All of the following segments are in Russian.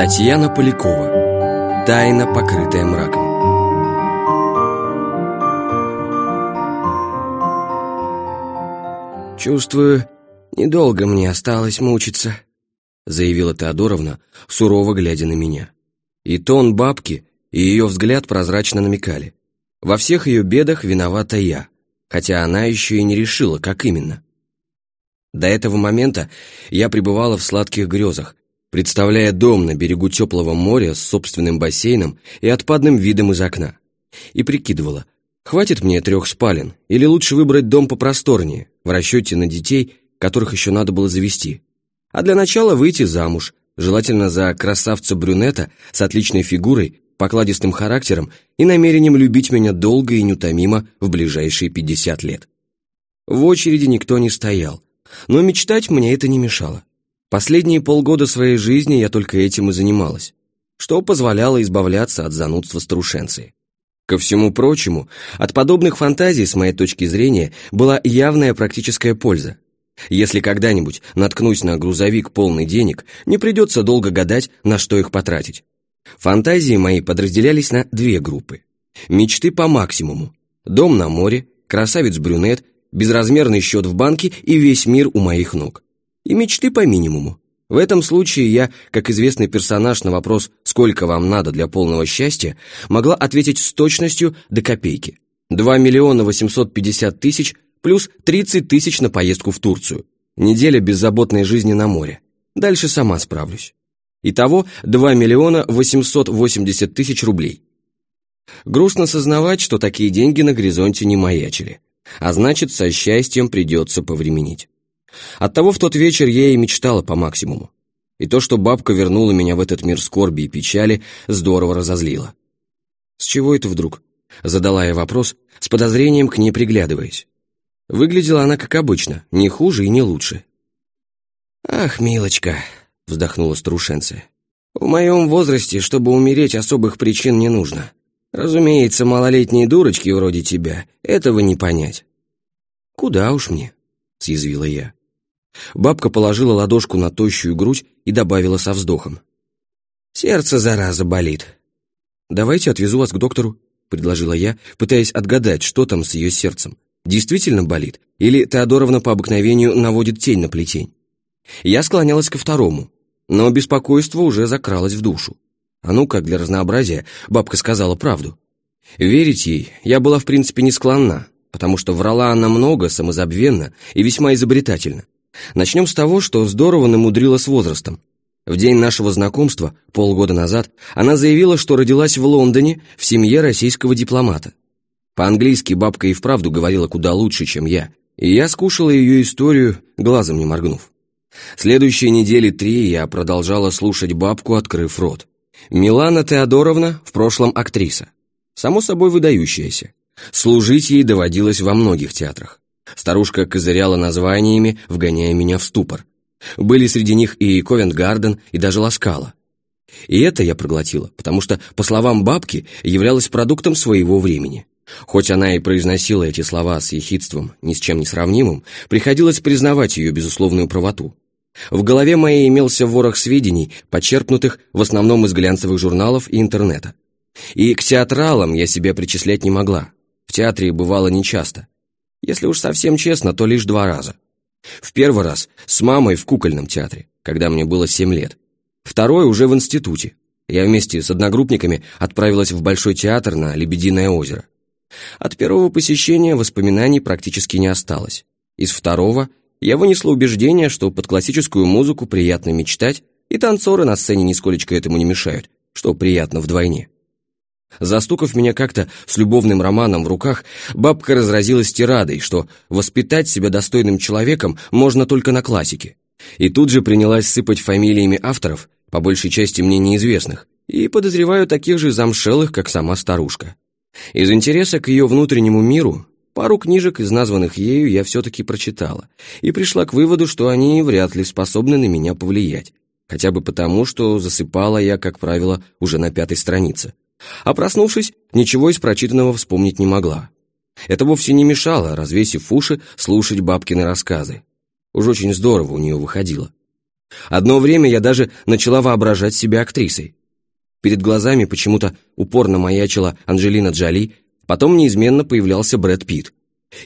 Татьяна Полякова. Тайна, покрытая мраком. «Чувствую, недолго мне осталось мучиться», — заявила Теодоровна, сурово глядя на меня. И тон бабки, и ее взгляд прозрачно намекали. Во всех ее бедах виновата я, хотя она еще и не решила, как именно. До этого момента я пребывала в сладких грезах, представляя дом на берегу теплого моря с собственным бассейном и отпадным видом из окна. И прикидывала, хватит мне трех спален, или лучше выбрать дом попросторнее, в расчете на детей, которых еще надо было завести. А для начала выйти замуж, желательно за красавца-брюнета с отличной фигурой, покладистым характером и намерением любить меня долго и неутомимо в ближайшие 50 лет. В очереди никто не стоял, но мечтать мне это не мешало. Последние полгода своей жизни я только этим и занималась, что позволяло избавляться от занудства старушенции. Ко всему прочему, от подобных фантазий, с моей точки зрения, была явная практическая польза. Если когда-нибудь наткнусь на грузовик полный денег, не придется долго гадать, на что их потратить. Фантазии мои подразделялись на две группы. Мечты по максимуму. Дом на море, красавец-брюнет, безразмерный счет в банке и весь мир у моих ног и мечты по минимуму. В этом случае я, как известный персонаж на вопрос «Сколько вам надо для полного счастья?» могла ответить с точностью до копейки. 2 миллиона 850 тысяч плюс 30 тысяч на поездку в Турцию. Неделя беззаботной жизни на море. Дальше сама справлюсь. Итого 2 миллиона 880 тысяч рублей. Грустно сознавать, что такие деньги на горизонте не маячили. А значит, со счастьем придется повременить. Оттого в тот вечер я и мечтала по максимуму. И то, что бабка вернула меня в этот мир скорби и печали, здорово разозлило. «С чего это вдруг?» — задала я вопрос, с подозрением к ней приглядываясь. Выглядела она как обычно, не хуже и не лучше. «Ах, милочка», — вздохнула старушенция, — «в моем возрасте, чтобы умереть, особых причин не нужно. Разумеется, малолетние дурочки вроде тебя этого не понять». «Куда уж мне?» — съязвила я. Бабка положила ладошку на тощую грудь и добавила со вздохом. «Сердце, зараза, болит». «Давайте отвезу вас к доктору», — предложила я, пытаясь отгадать, что там с ее сердцем. Действительно болит? Или Теодоровна по обыкновению наводит тень на плетень? Я склонялась ко второму, но беспокойство уже закралось в душу. А ну, как для разнообразия, бабка сказала правду. Верить ей я была в принципе не склонна, потому что врала она много, самозабвенно и весьма изобретательно. Начнем с того, что здорово намудрила с возрастом. В день нашего знакомства, полгода назад, она заявила, что родилась в Лондоне в семье российского дипломата. По-английски бабка и вправду говорила куда лучше, чем я, и я скушала ее историю, глазом не моргнув. Следующие недели три я продолжала слушать бабку, открыв рот. Милана Теодоровна, в прошлом актриса. Само собой выдающаяся. Служить ей доводилось во многих театрах. Старушка козыряла названиями, вгоняя меня в ступор. Были среди них и Ковент-Гарден, и даже Ласкала. И это я проглотила, потому что, по словам бабки, являлась продуктом своего времени. Хоть она и произносила эти слова с ехидством, ни с чем не сравнимым, приходилось признавать ее безусловную правоту. В голове моей имелся ворох сведений, почерпнутых в основном из глянцевых журналов и интернета. И к театралам я себя причислять не могла. В театре бывало нечасто. Если уж совсем честно, то лишь два раза. В первый раз с мамой в кукольном театре, когда мне было семь лет. Второй уже в институте. Я вместе с одногруппниками отправилась в Большой театр на Лебединое озеро. От первого посещения воспоминаний практически не осталось. Из второго я вынесла убеждение, что под классическую музыку приятно мечтать, и танцоры на сцене нисколечко этому не мешают, что приятно вдвойне. Застукав меня как-то с любовным романом в руках, бабка разразилась тирадой, что воспитать себя достойным человеком можно только на классике. И тут же принялась сыпать фамилиями авторов, по большей части мне неизвестных, и подозреваю таких же замшелых, как сама старушка. Из интереса к ее внутреннему миру пару книжек из названных ею я все-таки прочитала и пришла к выводу, что они вряд ли способны на меня повлиять, хотя бы потому, что засыпала я, как правило, уже на пятой странице. А проснувшись, ничего из прочитанного вспомнить не могла. Это вовсе не мешало, развесив уши, слушать бабкины рассказы. Уж очень здорово у нее выходило. Одно время я даже начала воображать себя актрисой. Перед глазами почему-то упорно маячила Анджелина Джоли, потом неизменно появлялся Брэд Питт,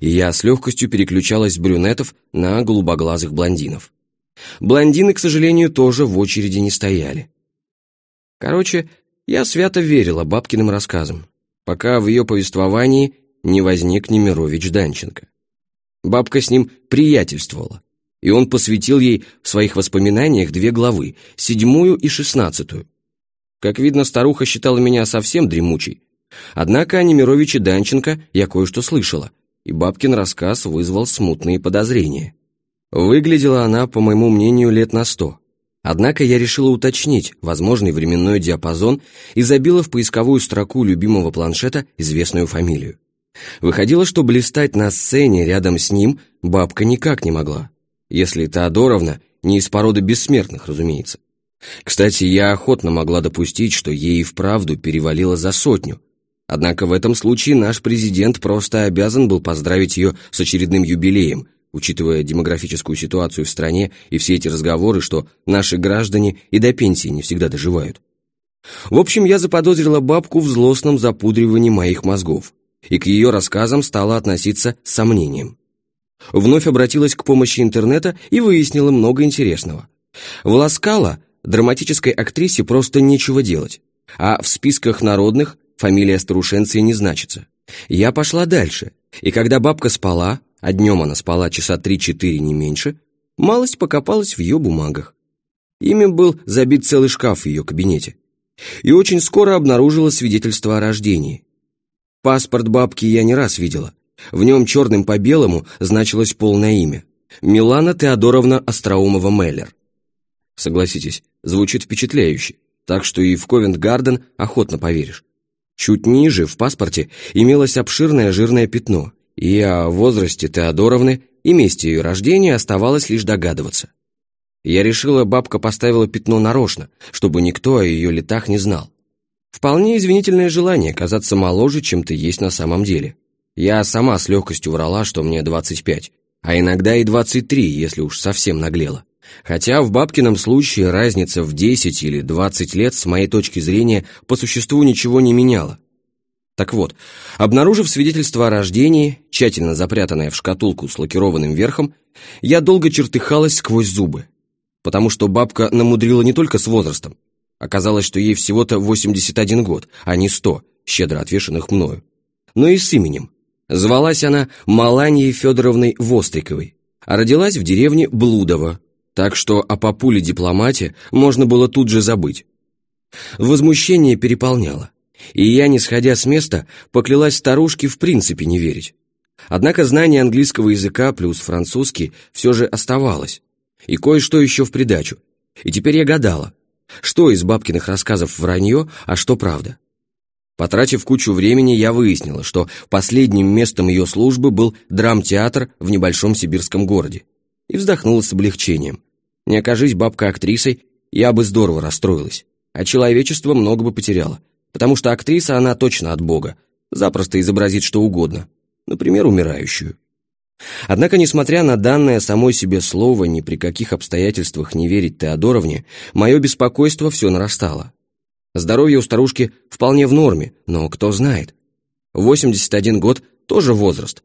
и я с легкостью переключалась с брюнетов на голубоглазых блондинов. Блондины, к сожалению, тоже в очереди не стояли. Короче, я свято верила бабкиным рассказам, пока в ее повествовании не возник Немирович Данченко. Бабка с ним приятельствовала, и он посвятил ей в своих воспоминаниях две главы, седьмую и шестнадцатую. Как видно, старуха считала меня совсем дремучей. Однако о Немировиче Данченко я кое-что слышала, и бабкин рассказ вызвал смутные подозрения. Выглядела она, по моему мнению, лет на сто. Однако я решила уточнить возможный временной диапазон и забила в поисковую строку любимого планшета известную фамилию. Выходило, что блистать на сцене рядом с ним бабка никак не могла, если Теодоровна не из породы бессмертных, разумеется. Кстати, я охотно могла допустить, что ей и вправду перевалило за сотню. Однако в этом случае наш президент просто обязан был поздравить ее с очередным юбилеем, учитывая демографическую ситуацию в стране и все эти разговоры, что наши граждане и до пенсии не всегда доживают. В общем, я заподозрила бабку в злостном запудривании моих мозгов и к ее рассказам стала относиться с сомнением. Вновь обратилась к помощи интернета и выяснила много интересного. В Ласкало драматической актрисе просто нечего делать, а в списках народных фамилия старушенции не значится. Я пошла дальше, и когда бабка спала, а днем она спала часа три-четыре не меньше, малость покопалась в ее бумагах. Ими был забит целый шкаф в ее кабинете. И очень скоро обнаружила свидетельство о рождении. Паспорт бабки я не раз видела. В нем черным по белому значилось полное имя. Милана Теодоровна Остроумова-Меллер. Согласитесь, звучит впечатляюще, так что и в Ковент-Гарден охотно поверишь. Чуть ниже, в паспорте, имелось обширное жирное пятно, и о возрасте Теодоровны и месте ее рождения оставалось лишь догадываться. Я решила, бабка поставила пятно нарочно, чтобы никто о ее летах не знал. Вполне извинительное желание казаться моложе, чем ты есть на самом деле. Я сама с легкостью врала, что мне 25, а иногда и 23, если уж совсем наглела. Хотя в бабкином случае разница в 10 или 20 лет с моей точки зрения по существу ничего не меняла. Так вот, обнаружив свидетельство о рождении, тщательно запрятанное в шкатулку с лакированным верхом, я долго чертыхалась сквозь зубы, потому что бабка намудрила не только с возрастом, Оказалось, что ей всего-то 81 год, а не 100, щедро отвешенных мною. Но и с именем. Звалась она Маланьей Федоровной Востриковой, а родилась в деревне Блудово, так что о папуле-дипломате можно было тут же забыть. Возмущение переполняло, и я, не сходя с места, поклялась старушке в принципе не верить. Однако знание английского языка плюс французский все же оставалось, и кое-что еще в придачу, и теперь я гадала, что из бабкиных рассказов вранье, а что правда? Потратив кучу времени, я выяснила, что последним местом ее службы был драмтеатр в небольшом сибирском городе. И вздохнула с облегчением. Не окажись бабка актрисой, я бы здорово расстроилась. А человечество много бы потеряло. Потому что актриса она точно от Бога. Запросто изобразит что угодно. Например, умирающую. Однако, несмотря на данное самой себе слово ни при каких обстоятельствах не верить Теодоровне, мое беспокойство все нарастало. Здоровье у старушки вполне в норме, но кто знает. 81 год – тоже возраст.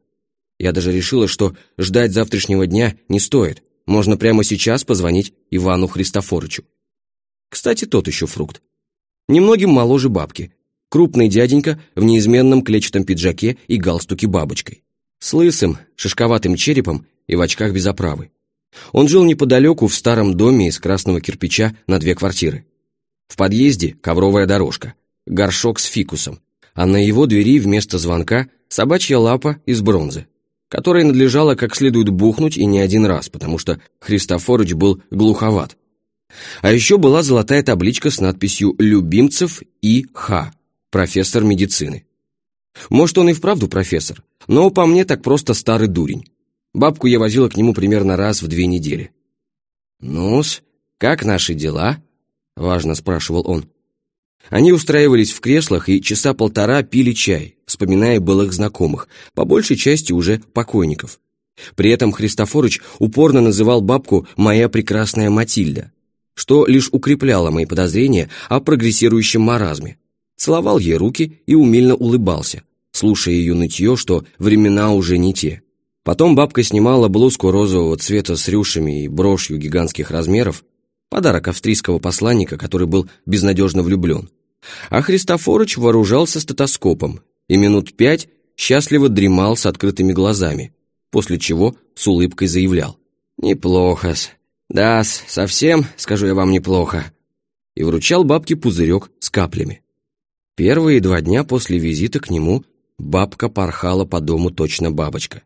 Я даже решила, что ждать завтрашнего дня не стоит. Можно прямо сейчас позвонить Ивану Христофорычу. Кстати, тот еще фрукт. Немногим моложе бабки. Крупный дяденька в неизменном клетчатом пиджаке и галстуке бабочкой с лысым, шишковатым черепом и в очках без оправы. Он жил неподалеку в старом доме из красного кирпича на две квартиры. В подъезде ковровая дорожка, горшок с фикусом, а на его двери вместо звонка собачья лапа из бронзы, которой надлежало как следует бухнуть и не один раз, потому что Христофорыч был глуховат. А еще была золотая табличка с надписью «Любимцев И. Х. Профессор медицины». Может, он и вправду профессор, но по мне так просто старый дурень. Бабку я возила к нему примерно раз в две недели. «Ну-с, как наши дела?» — важно спрашивал он. Они устраивались в креслах и часа полтора пили чай, вспоминая былых знакомых, по большей части уже покойников. При этом Христофорыч упорно называл бабку «моя прекрасная Матильда», что лишь укрепляло мои подозрения о прогрессирующем маразме. Целовал ей руки и умильно улыбался, слушая ее нытье, что времена уже не те. Потом бабка снимала блузку розового цвета с рюшами и брошью гигантских размеров, подарок австрийского посланника, который был безнадежно влюблен. А Христофорыч вооружался стетоскопом и минут пять счастливо дремал с открытыми глазами, после чего с улыбкой заявлял. «Неплохо-с. Да-с, совсем, скажу я вам, неплохо». И вручал бабке пузырек с каплями. Первые два дня после визита к нему бабка порхала по дому точно бабочка.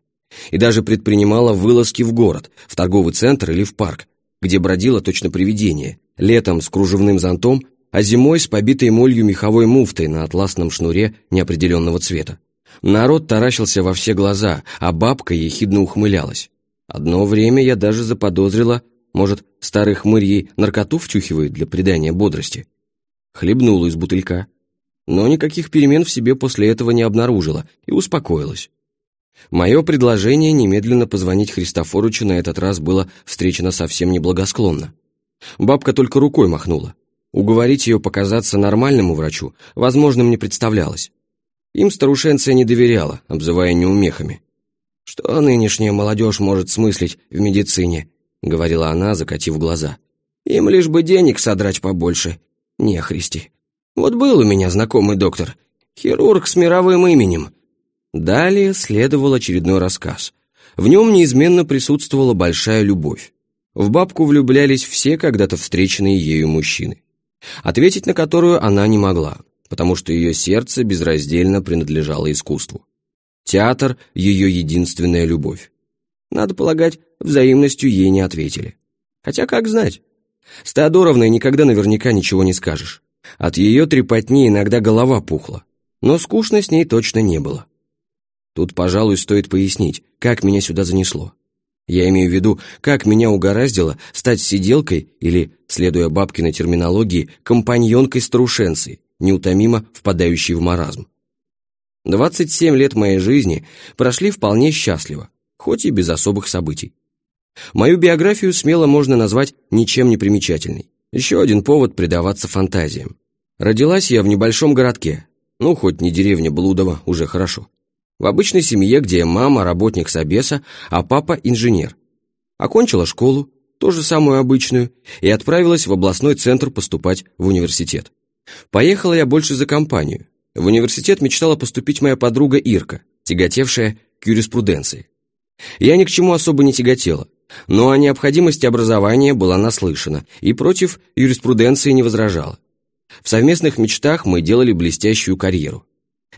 И даже предпринимала вылазки в город, в торговый центр или в парк, где бродила точно привидение, летом с кружевным зонтом, а зимой с побитой молью меховой муфтой на атласном шнуре неопределенного цвета. Народ таращился во все глаза, а бабка ехидно ухмылялась. Одно время я даже заподозрила, может, старый хмырь ей наркоту втюхивает для придания бодрости. Хлебнула из бутылька. Но никаких перемен в себе после этого не обнаружила и успокоилась. Мое предложение немедленно позвонить Христофоручу на этот раз было встречено совсем неблагосклонно. Бабка только рукой махнула. Уговорить ее показаться нормальному врачу возможным не представлялось. Им старушенция не доверяла, обзывая неумехами. «Что нынешняя молодежь может смыслить в медицине?» — говорила она, закатив глаза. «Им лишь бы денег содрать побольше. Не, Христи. Вот был у меня знакомый доктор, хирург с мировым именем, Далее следовал очередной рассказ. В нем неизменно присутствовала большая любовь. В бабку влюблялись все когда-то встреченные ею мужчины. Ответить на которую она не могла, потому что ее сердце безраздельно принадлежало искусству. Театр — ее единственная любовь. Надо полагать, взаимностью ей не ответили. Хотя как знать? С Теодоровной никогда наверняка ничего не скажешь. От ее трепотни иногда голова пухла, но скучно с ней точно не было. Тут, пожалуй, стоит пояснить, как меня сюда занесло. Я имею в виду, как меня угораздило стать сиделкой или, следуя бабкиной терминологии, компаньонкой-старушенцей, неутомимо впадающей в маразм. 27 лет моей жизни прошли вполне счастливо, хоть и без особых событий. Мою биографию смело можно назвать ничем не примечательной. Еще один повод предаваться фантазиям. Родилась я в небольшом городке, ну, хоть не деревня Блудова, уже хорошо. В обычной семье, где мама работник собеса, а папа инженер. Окончила школу, тоже самую обычную, и отправилась в областной центр поступать в университет. Поехала я больше за компанию. В университет мечтала поступить моя подруга Ирка, тяготевшая к юриспруденции. Я ни к чему особо не тяготела, но о необходимости образования была наслышана и против юриспруденции не возражала. В совместных мечтах мы делали блестящую карьеру.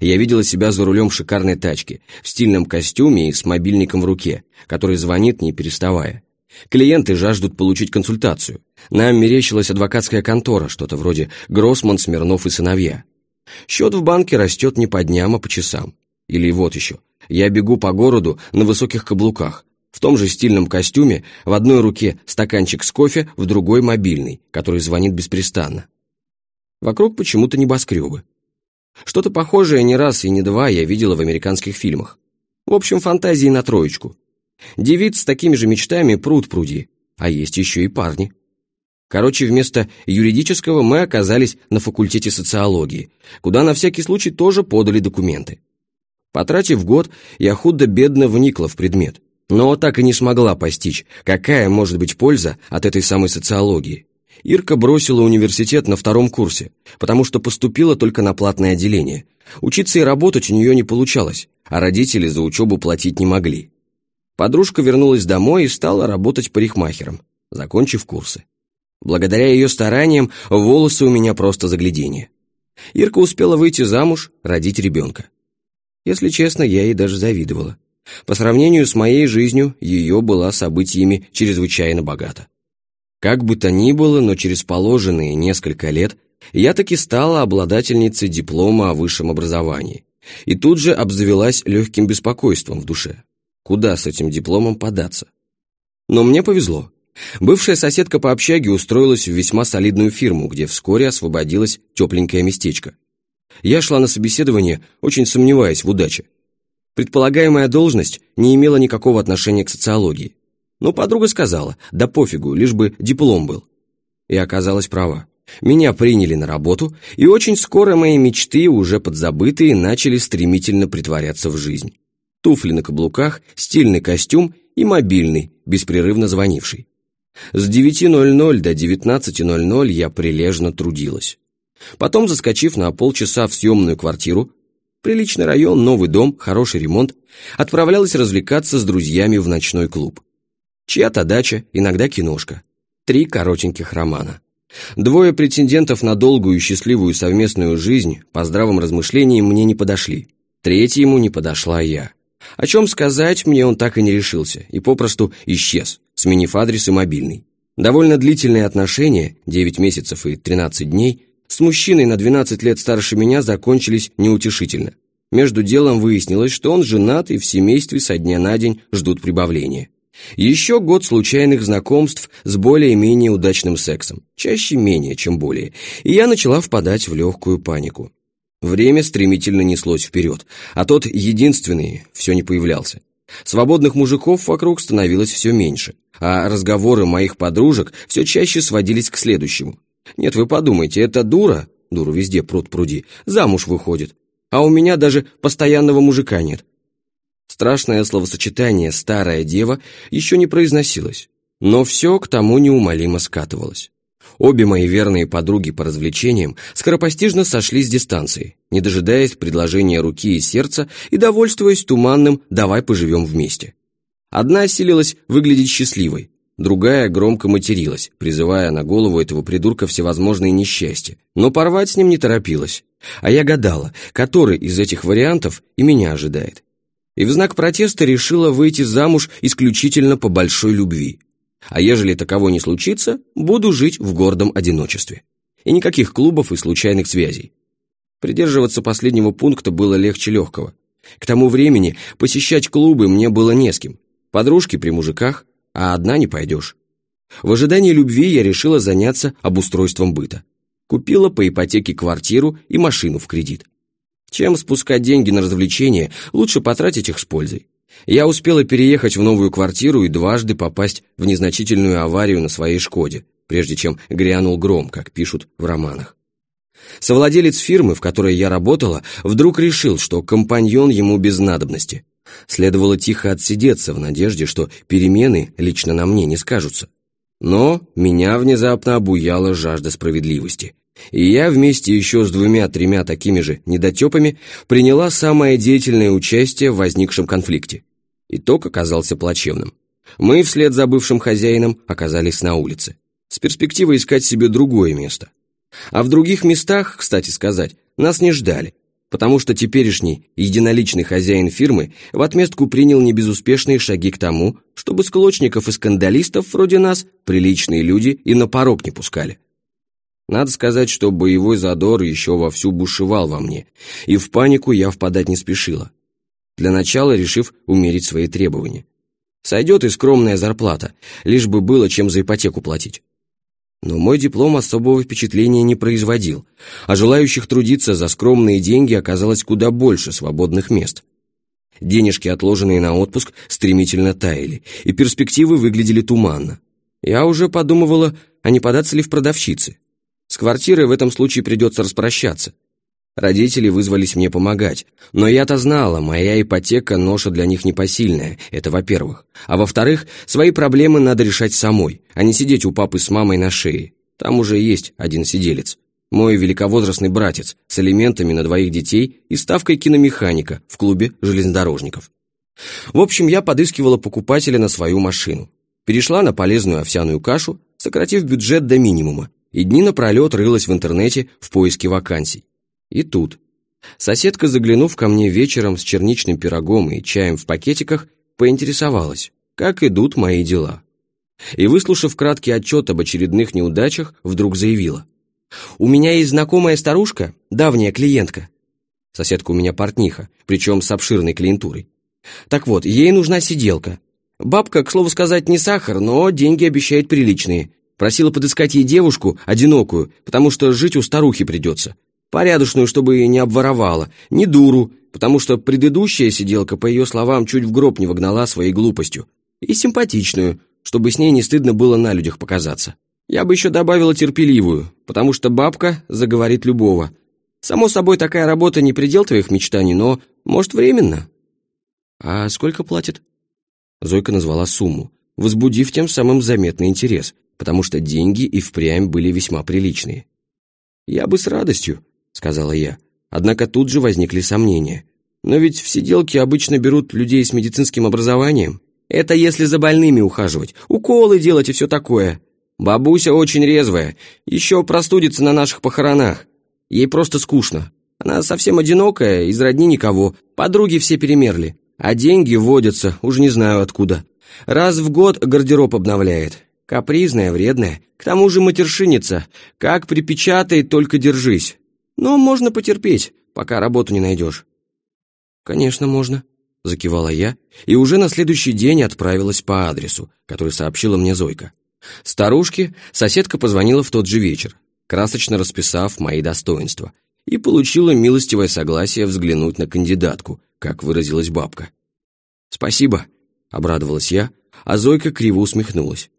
Я видела себя за рулем шикарной тачки, в стильном костюме и с мобильником в руке, который звонит не переставая. Клиенты жаждут получить консультацию. Нам мерещилась адвокатская контора, что-то вроде Гроссман, Смирнов и сыновья. Счет в банке растет не по дням, а по часам. Или вот еще. Я бегу по городу на высоких каблуках, в том же стильном костюме, в одной руке стаканчик с кофе, в другой мобильный, который звонит беспрестанно. Вокруг почему-то небоскребы. Что-то похожее не раз и не два я видела в американских фильмах. В общем, фантазии на троечку. Девиц с такими же мечтами пруд пруди, а есть еще и парни. Короче, вместо юридического мы оказались на факультете социологии, куда на всякий случай тоже подали документы. Потратив год, я худо-бедно вникла в предмет, но так и не смогла постичь, какая может быть польза от этой самой социологии. Ирка бросила университет на втором курсе, потому что поступила только на платное отделение. Учиться и работать у нее не получалось, а родители за учебу платить не могли. Подружка вернулась домой и стала работать парикмахером, закончив курсы. Благодаря ее стараниям волосы у меня просто загляденье. Ирка успела выйти замуж, родить ребенка. Если честно, я ей даже завидовала. По сравнению с моей жизнью, ее была событиями чрезвычайно богата. Как бы то ни было, но через положенные несколько лет я таки стала обладательницей диплома о высшем образовании. И тут же обзавелась легким беспокойством в душе. Куда с этим дипломом податься? Но мне повезло. Бывшая соседка по общаге устроилась в весьма солидную фирму, где вскоре освободилось тепленькое местечко. Я шла на собеседование, очень сомневаясь в удаче. Предполагаемая должность не имела никакого отношения к социологии. Но подруга сказала, да пофигу, лишь бы диплом был. И оказалась права. Меня приняли на работу, и очень скоро мои мечты, уже подзабытые, начали стремительно притворяться в жизнь. Туфли на каблуках, стильный костюм и мобильный, беспрерывно звонивший. С 9.00 до 19.00 я прилежно трудилась. Потом, заскочив на полчаса в съемную квартиру, приличный район, новый дом, хороший ремонт, отправлялась развлекаться с друзьями в ночной клуб. Чья-то дача, иногда киношка. Три коротеньких романа. Двое претендентов на долгую и счастливую совместную жизнь по здравым размышлениям мне не подошли. Третьему не подошла я. О чем сказать мне он так и не решился, и попросту исчез, сменив адрес и мобильный. Довольно длительные отношения, 9 месяцев и 13 дней, с мужчиной на 12 лет старше меня закончились неутешительно. Между делом выяснилось, что он женат и в семействе со дня на день ждут прибавления. Еще год случайных знакомств с более-менее удачным сексом, чаще менее, чем более, и я начала впадать в легкую панику. Время стремительно неслось вперед, а тот единственный все не появлялся. Свободных мужиков вокруг становилось все меньше, а разговоры моих подружек все чаще сводились к следующему. Нет, вы подумайте, это дура, дуру везде пруд пруди, замуж выходит, а у меня даже постоянного мужика нет. Страшное словосочетание «старая дева» еще не произносилось, но все к тому неумолимо скатывалось. Обе мои верные подруги по развлечениям скоропостижно сошли с дистанции, не дожидаясь предложения руки и сердца и довольствуясь туманным «давай поживем вместе». Одна осилилась выглядеть счастливой, другая громко материлась, призывая на голову этого придурка всевозможные несчастья, но порвать с ним не торопилась. А я гадала, который из этих вариантов и меня ожидает и в знак протеста решила выйти замуж исключительно по большой любви. А ежели таково не случится, буду жить в гордом одиночестве. И никаких клубов и случайных связей. Придерживаться последнего пункта было легче легкого. К тому времени посещать клубы мне было не с кем. Подружки при мужиках, а одна не пойдешь. В ожидании любви я решила заняться обустройством быта. Купила по ипотеке квартиру и машину в кредит. Чем спускать деньги на развлечения, лучше потратить их с пользой. Я успела переехать в новую квартиру и дважды попасть в незначительную аварию на своей «Шкоде», прежде чем грянул гром, как пишут в романах. Совладелец фирмы, в которой я работала, вдруг решил, что компаньон ему без надобности. Следовало тихо отсидеться в надежде, что перемены лично на мне не скажутся. Но меня внезапно обуяла жажда справедливости – и я вместе еще с двумя-тремя такими же недотепами приняла самое деятельное участие в возникшем конфликте. Итог оказался плачевным. Мы вслед за бывшим хозяином оказались на улице, с перспективой искать себе другое место. А в других местах, кстати сказать, нас не ждали, потому что теперешний единоличный хозяин фирмы в отместку принял небезуспешные шаги к тому, чтобы склочников и скандалистов вроде нас приличные люди и на порог не пускали. Надо сказать, что боевой задор еще вовсю бушевал во мне, и в панику я впадать не спешила, для начала решив умерить свои требования. Сойдет и скромная зарплата, лишь бы было чем за ипотеку платить. Но мой диплом особого впечатления не производил, а желающих трудиться за скромные деньги оказалось куда больше свободных мест. Денежки, отложенные на отпуск, стремительно таяли, и перспективы выглядели туманно. Я уже подумывала, а не податься ли в продавщицы. С квартирой в этом случае придется распрощаться. Родители вызвались мне помогать, но я-то знала, моя ипотека – ноша для них непосильная, это во-первых. А во-вторых, свои проблемы надо решать самой, а не сидеть у папы с мамой на шее. Там уже есть один сиделец. Мой великовозрастный братец с элементами на двоих детей и ставкой киномеханика в клубе железнодорожников. В общем, я подыскивала покупателя на свою машину. Перешла на полезную овсяную кашу, сократив бюджет до минимума, и дни напролет рылась в интернете в поиске вакансий. И тут. Соседка, заглянув ко мне вечером с черничным пирогом и чаем в пакетиках, поинтересовалась, как идут мои дела. И, выслушав краткий отчет об очередных неудачах, вдруг заявила. «У меня есть знакомая старушка, давняя клиентка. Соседка у меня портниха, причем с обширной клиентурой. Так вот, ей нужна сиделка. Бабка, к слову сказать, не сахар, но деньги обещает приличные. Просила подыскать ей девушку, одинокую, потому что жить у старухи придется. Порядочную, чтобы не обворовала, не дуру, потому что предыдущая сиделка, по ее словам, чуть в гроб не вогнала своей глупостью. И симпатичную, чтобы с ней не стыдно было на людях показаться. Я бы еще добавила терпеливую, потому что бабка заговорит любого. Само собой, такая работа не предел твоих мечтаний, но, может, временно. А сколько платит? Зойка назвала сумму, возбудив тем самым заметный интерес, потому что деньги и впрямь были весьма приличные. «Я бы с радостью», — сказала я, однако тут же возникли сомнения. «Но ведь в сиделки обычно берут людей с медицинским образованием. Это если за больными ухаживать, уколы делать и все такое. Бабуся очень резвая, еще простудится на наших похоронах. Ей просто скучно. Она совсем одинокая, из родни никого, подруги все перемерли. А деньги водятся, уж не знаю откуда. Раз в год гардероб обновляет. Капризная, вредная, к тому же матершинница. Как припечатает, только держись. Но можно потерпеть, пока работу не найдешь. Конечно, можно, закивала я, и уже на следующий день отправилась по адресу, который сообщила мне Зойка. Старушке соседка позвонила в тот же вечер, красочно расписав мои достоинства, и получила милостивое согласие взглянуть на кандидатку, как выразилась бабка. «Спасибо», — обрадовалась я, а Зойка криво усмехнулась.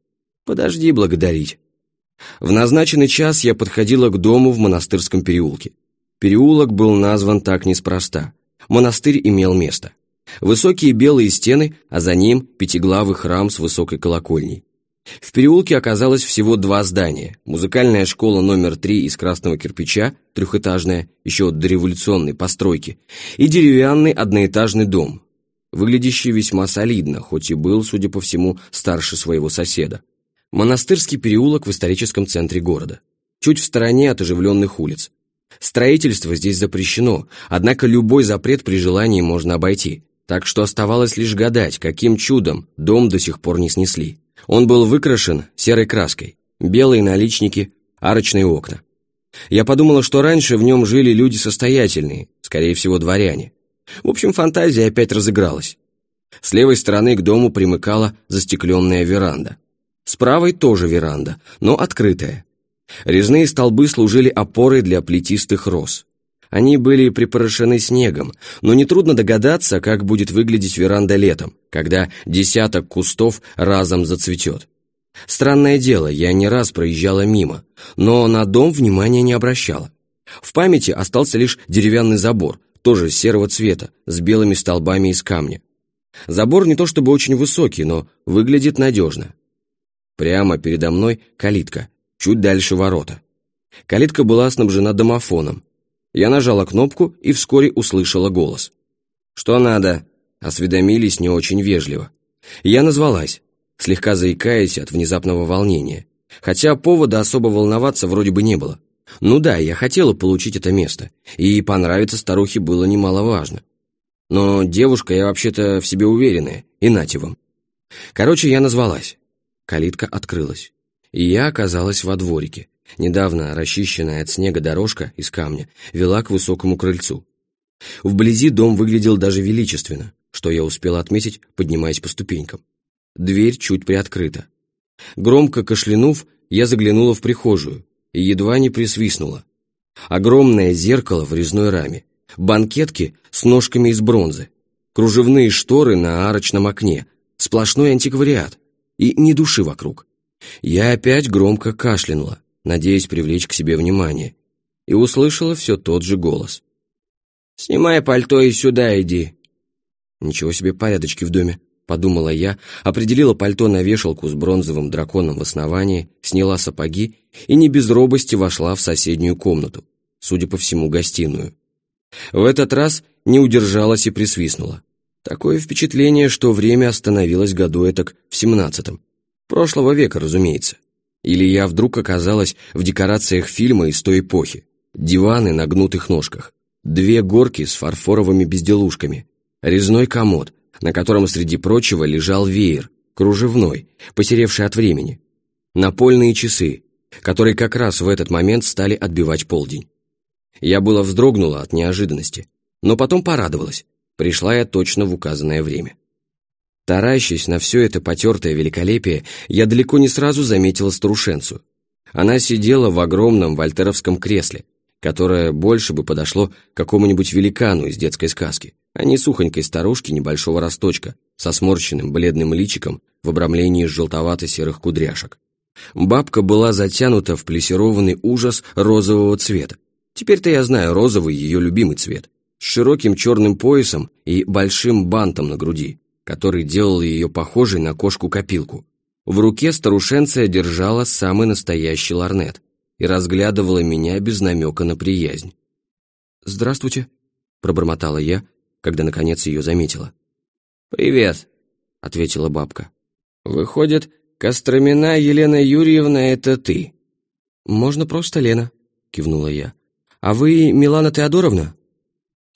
«Подожди благодарить». В назначенный час я подходила к дому в монастырском переулке. Переулок был назван так неспроста. Монастырь имел место. Высокие белые стены, а за ним пятиглавый храм с высокой колокольней. В переулке оказалось всего два здания. Музыкальная школа номер три из красного кирпича, трехэтажная, еще до революционной постройки, и деревянный одноэтажный дом, выглядящий весьма солидно, хоть и был, судя по всему, старше своего соседа. Монастырский переулок в историческом центре города, чуть в стороне от оживленных улиц. Строительство здесь запрещено, однако любой запрет при желании можно обойти, так что оставалось лишь гадать, каким чудом дом до сих пор не снесли. Он был выкрашен серой краской, белые наличники, арочные окна. Я подумала, что раньше в нем жили люди состоятельные, скорее всего, дворяне. В общем, фантазия опять разыгралась. С левой стороны к дому примыкала застекленная веранда. С правой тоже веранда, но открытая. Резные столбы служили опорой для плетистых роз. Они были припорошены снегом, но нетрудно догадаться, как будет выглядеть веранда летом, когда десяток кустов разом зацветет. Странное дело, я не раз проезжала мимо, но на дом внимания не обращала. В памяти остался лишь деревянный забор, тоже серого цвета, с белыми столбами из камня. Забор не то чтобы очень высокий, но выглядит надежно. Прямо передо мной калитка, чуть дальше ворота. Калитка была снабжена домофоном, я нажала кнопку и вскоре услышала голос. «Что надо?» Осведомились не очень вежливо. Я назвалась, слегка заикаясь от внезапного волнения. Хотя повода особо волноваться вроде бы не было. Ну да, я хотела получить это место, и понравиться старухе было немаловажно. Но девушка я вообще-то в себе уверенная, и нате вам. Короче, я назвалась. Калитка открылась, и я оказалась во дворике, Недавно расчищенная от снега дорожка из камня вела к высокому крыльцу. Вблизи дом выглядел даже величественно, что я успела отметить, поднимаясь по ступенькам. Дверь чуть приоткрыта. Громко кашлянув, я заглянула в прихожую и едва не присвистнула. Огромное зеркало в резной раме, банкетки с ножками из бронзы, кружевные шторы на арочном окне, сплошной антиквариат и ни души вокруг. Я опять громко кашлянула, надеясь привлечь к себе внимание, и услышала все тот же голос. «Снимай пальто и сюда иди». «Ничего себе порядочки в доме», — подумала я, определила пальто на вешалку с бронзовым драконом в основании, сняла сапоги и не без робости вошла в соседнюю комнату, судя по всему, гостиную. В этот раз не удержалась и присвистнула. Такое впечатление, что время остановилось году этак в семнадцатом. Прошлого века, разумеется. Или я вдруг оказалась в декорациях фильма из той эпохи. Диваны на гнутых ножках, две горки с фарфоровыми безделушками, резной комод, на котором среди прочего лежал веер, кружевной, посеревший от времени, напольные часы, которые как раз в этот момент стали отбивать полдень. Я было вздрогнула от неожиданности, но потом порадовалась. Пришла я точно в указанное время. Таращась на все это потертое великолепие, я далеко не сразу заметила старушенцу. Она сидела в огромном вольтеровском кресле, которое больше бы подошло какому-нибудь великану из детской сказки, а не сухонькой старушке небольшого росточка со сморщенным бледным личиком в обрамлении желтовато-серых кудряшек. Бабка была затянута в плессированный ужас розового цвета. Теперь-то я знаю розовый ее любимый цвет, с широким черным поясом и большим бантом на груди, который делал ее похожей на кошку-копилку. В руке старушенция держала самый настоящий ларнет и разглядывала меня без намека на приязнь. «Здравствуйте», — пробормотала я, когда наконец ее заметила. «Привет», — ответила бабка. «Выходит, Костромина Елена Юрьевна — это ты?» «Можно просто Лена», — кивнула я. «А вы Милана Теодоровна?»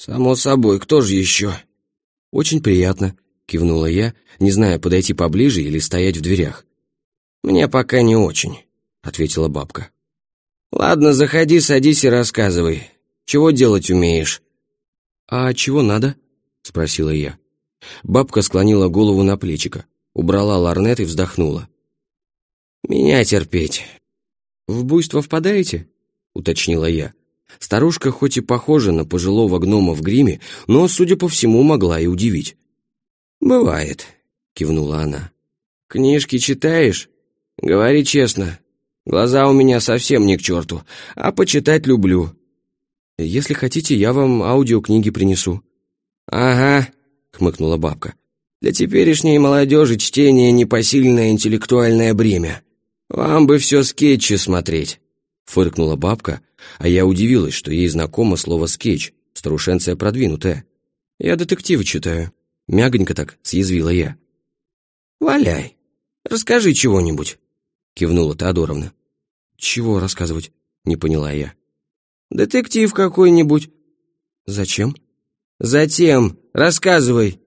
«Само собой, кто же еще?» «Очень приятно», — кивнула я, не зная, подойти поближе или стоять в дверях. «Мне пока не очень», — ответила бабка. «Ладно, заходи, садись и рассказывай. Чего делать умеешь?» «А чего надо?» — спросила я. Бабка склонила голову на плечико, убрала ларнет и вздохнула. «Меня терпеть». «В буйство впадаете?» — уточнила я. Старушка хоть и похожа на пожилого гнома в гриме, но, судя по всему, могла и удивить. «Бывает», — кивнула она. «Книжки читаешь? Говори честно. Глаза у меня совсем не к черту, а почитать люблю». «Если хотите, я вам аудиокниги принесу». «Ага», — хмыкнула бабка. «Для теперешней молодежи чтение — непосильное интеллектуальное бремя. Вам бы все скетчи смотреть». Фыркнула бабка, а я удивилась, что ей знакомо слово «скетч», старушенция продвинутая. «Я детективы читаю», — мягонько так съязвила я. «Валяй, расскажи чего-нибудь», — кивнула Теодоровна. «Чего рассказывать?» — не поняла я. «Детектив какой-нибудь». «Зачем?» «Затем, рассказывай.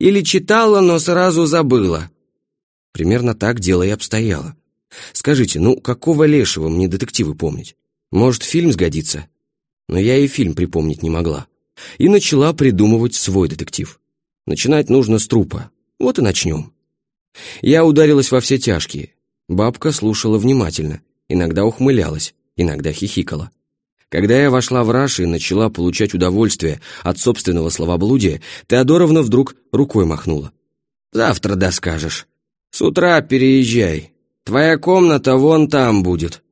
Или читала, но сразу забыла». Примерно так дело и обстояло. Скажите, ну какого лешего мне детективы помнить? Может, фильм сгодится? Но я и фильм припомнить не могла. И начала придумывать свой детектив. Начинать нужно с трупа. Вот и начнем. Я ударилась во все тяжкие. Бабка слушала внимательно, иногда ухмылялась, иногда хихикала. Когда я вошла в раж и начала получать удовольствие от собственного словоблудия, Теодоровна вдруг рукой махнула. «Завтра доскажешь. С утра переезжай. Твоя комната вон там будет!»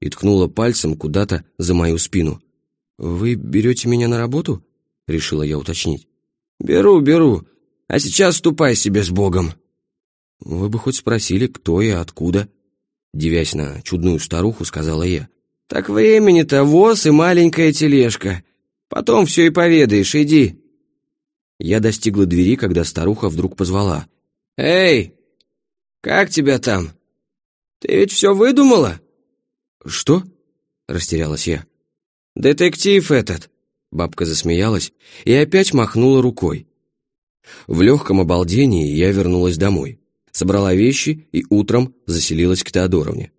И ткнула пальцем куда-то за мою спину. «Вы берете меня на работу?» — решила я уточнить. «Беру, беру. А сейчас ступай себе с Богом!» «Вы бы хоть спросили, кто я, откуда?» Девясь на чудную старуху, сказала я. «Так времени-то воз и маленькая тележка. Потом все и поведаешь, иди!» Я достигла двери, когда старуха вдруг позвала. «Эй, как тебя там?» «Ты ведь все выдумала?» «Что?» — растерялась я. «Детектив этот!» — бабка засмеялась и опять махнула рукой. В легком обалдении я вернулась домой, собрала вещи и утром заселилась к Теодоровне.